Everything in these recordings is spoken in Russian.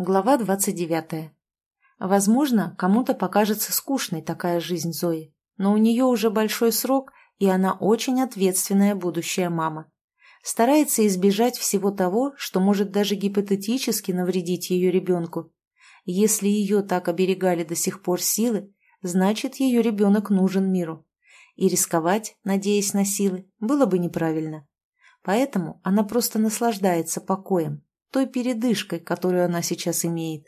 Глава 29. Возможно, кому-то покажется скучной такая жизнь Зои, но у нее уже большой срок, и она очень ответственная будущая мама. Старается избежать всего того, что может даже гипотетически навредить ее ребенку. Если ее так оберегали до сих пор силы, значит, ее ребенок нужен миру. И рисковать, надеясь на силы, было бы неправильно. Поэтому она просто наслаждается покоем, той передышкой, которую она сейчас имеет.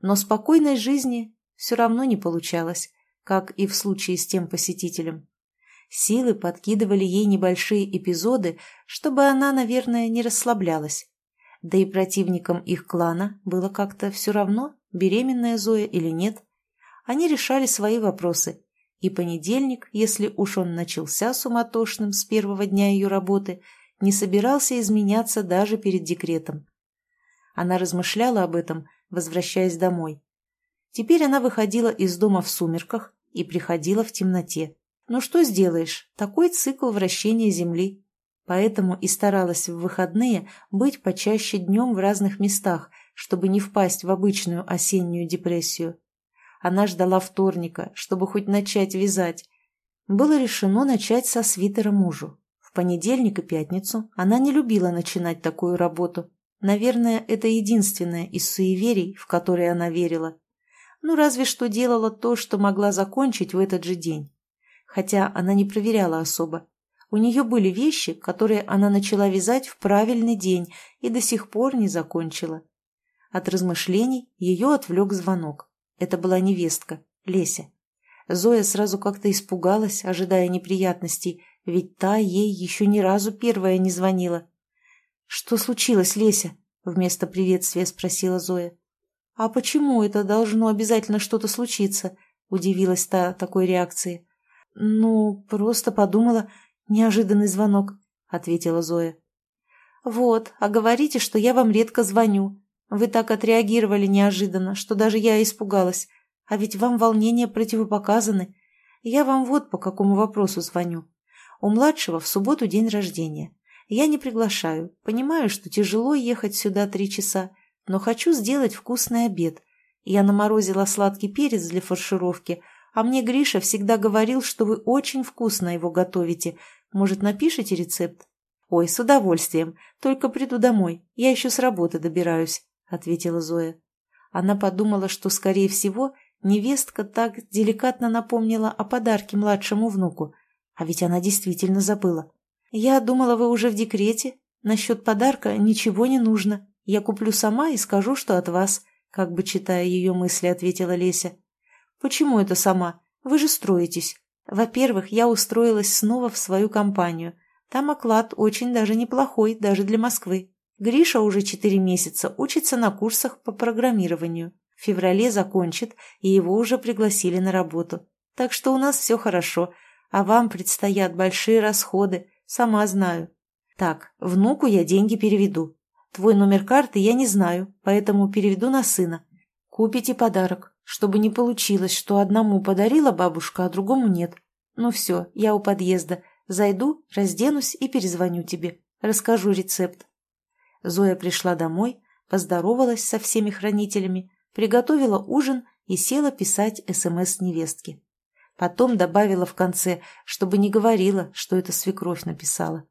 Но спокойной жизни все равно не получалось, как и в случае с тем посетителем. Силы подкидывали ей небольшие эпизоды, чтобы она, наверное, не расслаблялась. Да и противникам их клана было как-то все равно, беременная Зоя или нет. Они решали свои вопросы, и понедельник, если уж он начался суматошным с первого дня ее работы, не собирался изменяться даже перед декретом. Она размышляла об этом, возвращаясь домой. Теперь она выходила из дома в сумерках и приходила в темноте. Но что сделаешь, такой цикл вращения Земли. Поэтому и старалась в выходные быть почаще днем в разных местах, чтобы не впасть в обычную осеннюю депрессию. Она ждала вторника, чтобы хоть начать вязать. Было решено начать со свитера мужу. В понедельник и пятницу она не любила начинать такую работу, Наверное, это единственное из суеверий, в которые она верила. Ну, разве что делала то, что могла закончить в этот же день. Хотя она не проверяла особо. У нее были вещи, которые она начала вязать в правильный день и до сих пор не закончила. От размышлений ее отвлек звонок. Это была невестка, Леся. Зоя сразу как-то испугалась, ожидая неприятностей, ведь та ей еще ни разу первая не звонила. «Что случилось, Леся?» — вместо приветствия спросила Зоя. «А почему это должно обязательно что-то случиться?» — удивилась та такой реакции. «Ну, просто подумала, неожиданный звонок», — ответила Зоя. «Вот, а говорите, что я вам редко звоню. Вы так отреагировали неожиданно, что даже я испугалась. А ведь вам волнения противопоказаны. Я вам вот по какому вопросу звоню. У младшего в субботу день рождения. Я не приглашаю. Понимаю, что тяжело ехать сюда три часа, но хочу сделать вкусный обед. Я наморозила сладкий перец для фаршировки, а мне Гриша всегда говорил, что вы очень вкусно его готовите. Может, напишите рецепт? Ой, с удовольствием. Только приду домой. Я еще с работы добираюсь, — ответила Зоя. Она подумала, что, скорее всего, невестка так деликатно напомнила о подарке младшему внуку. А ведь она действительно забыла. «Я думала, вы уже в декрете. Насчет подарка ничего не нужно. Я куплю сама и скажу, что от вас», как бы читая ее мысли, ответила Леся. «Почему это сама? Вы же строитесь. Во-первых, я устроилась снова в свою компанию. Там оклад очень даже неплохой, даже для Москвы. Гриша уже четыре месяца учится на курсах по программированию. В феврале закончит, и его уже пригласили на работу. Так что у нас все хорошо, а вам предстоят большие расходы, Сама знаю. Так, внуку я деньги переведу. Твой номер карты я не знаю, поэтому переведу на сына. Купите подарок, чтобы не получилось, что одному подарила бабушка, а другому нет. Ну все, я у подъезда. Зайду, разденусь и перезвоню тебе. Расскажу рецепт. Зоя пришла домой, поздоровалась со всеми хранителями, приготовила ужин и села писать СМС невестке. Потом добавила в конце, чтобы не говорила, что это свекровь написала.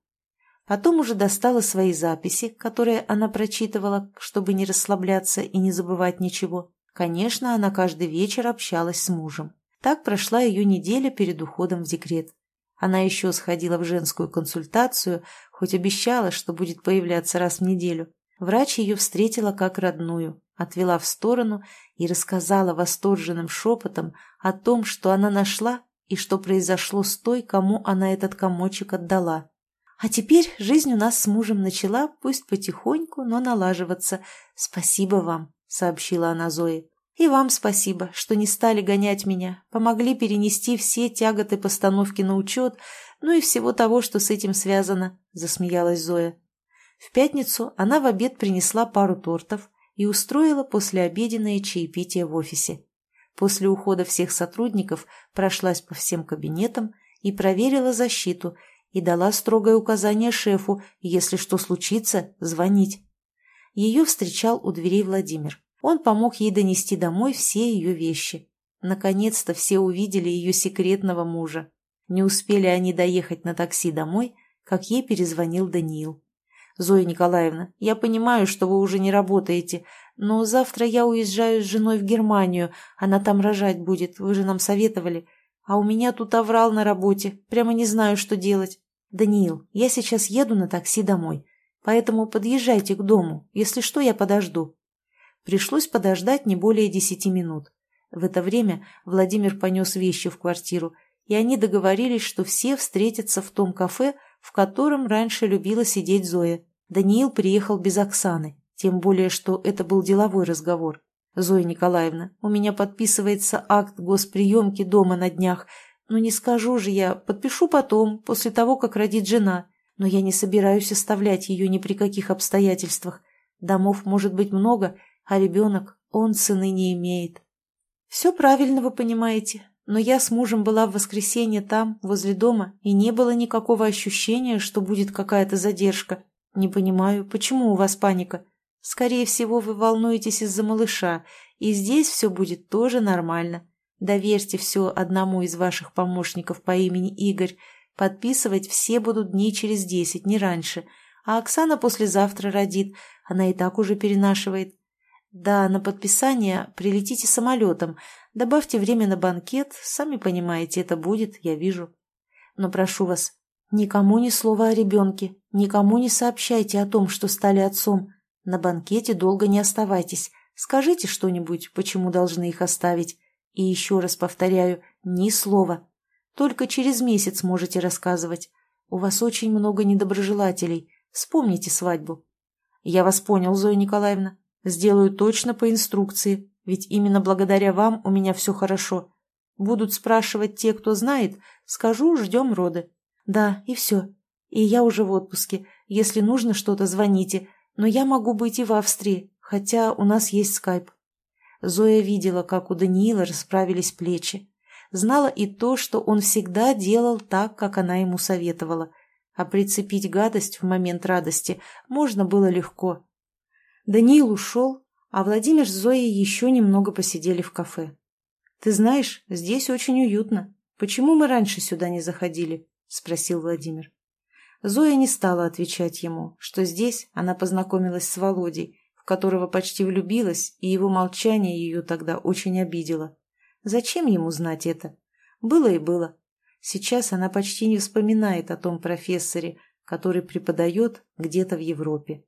Потом уже достала свои записи, которые она прочитывала, чтобы не расслабляться и не забывать ничего. Конечно, она каждый вечер общалась с мужем. Так прошла ее неделя перед уходом в декрет. Она еще сходила в женскую консультацию, хоть обещала, что будет появляться раз в неделю. Врач ее встретила как родную, отвела в сторону и рассказала восторженным шепотом о том, что она нашла и что произошло с той, кому она этот комочек отдала. А теперь жизнь у нас с мужем начала, пусть потихоньку, но налаживаться. Спасибо вам, сообщила она Зое. И вам спасибо, что не стали гонять меня, помогли перенести все тяготы постановки на учет, ну и всего того, что с этим связано, засмеялась Зоя. В пятницу она в обед принесла пару тортов, и устроила послеобеденное чаепитие в офисе. После ухода всех сотрудников прошлась по всем кабинетам и проверила защиту и дала строгое указание шефу, если что случится, звонить. Ее встречал у дверей Владимир. Он помог ей донести домой все ее вещи. Наконец-то все увидели ее секретного мужа. Не успели они доехать на такси домой, как ей перезвонил Даниил. «Зоя Николаевна, я понимаю, что вы уже не работаете, но завтра я уезжаю с женой в Германию, она там рожать будет, вы же нам советовали. А у меня тут оврал на работе, прямо не знаю, что делать. Даниил, я сейчас еду на такси домой, поэтому подъезжайте к дому, если что, я подожду». Пришлось подождать не более десяти минут. В это время Владимир понес вещи в квартиру, и они договорились, что все встретятся в том кафе, в котором раньше любила сидеть Зоя. Даниил приехал без Оксаны, тем более, что это был деловой разговор. «Зоя Николаевна, у меня подписывается акт госприемки дома на днях, но не скажу же я, подпишу потом, после того, как родит жена, но я не собираюсь оставлять ее ни при каких обстоятельствах. Домов может быть много, а ребенок, он цены не имеет». «Все правильно вы понимаете, но я с мужем была в воскресенье там, возле дома, и не было никакого ощущения, что будет какая-то задержка. Не понимаю, почему у вас паника? Скорее всего, вы волнуетесь из-за малыша, и здесь все будет тоже нормально. Доверьте все одному из ваших помощников по имени Игорь. Подписывать все будут дней через десять, не раньше. А Оксана послезавтра родит, она и так уже перенашивает. Да, на подписание прилетите самолетом. Добавьте время на банкет. Сами понимаете, это будет, я вижу. Но прошу вас, никому ни слова о ребенке. Никому не сообщайте о том, что стали отцом. На банкете долго не оставайтесь. Скажите что-нибудь, почему должны их оставить. И еще раз повторяю, ни слова. Только через месяц можете рассказывать. У вас очень много недоброжелателей. Вспомните свадьбу. Я вас понял, Зоя Николаевна. Сделаю точно по инструкции, ведь именно благодаря вам у меня все хорошо. Будут спрашивать те, кто знает, скажу, ждем роды. Да, и все. И я уже в отпуске. Если нужно что-то, звоните. Но я могу быть и в Австрии, хотя у нас есть скайп. Зоя видела, как у Даниила расправились плечи. Знала и то, что он всегда делал так, как она ему советовала. А прицепить гадость в момент радости можно было легко. Даниил ушел, а Владимир с Зоей еще немного посидели в кафе. «Ты знаешь, здесь очень уютно. Почему мы раньше сюда не заходили?» – спросил Владимир. Зоя не стала отвечать ему, что здесь она познакомилась с Володей, в которого почти влюбилась, и его молчание ее тогда очень обидело. Зачем ему знать это? Было и было. Сейчас она почти не вспоминает о том профессоре, который преподает где-то в Европе.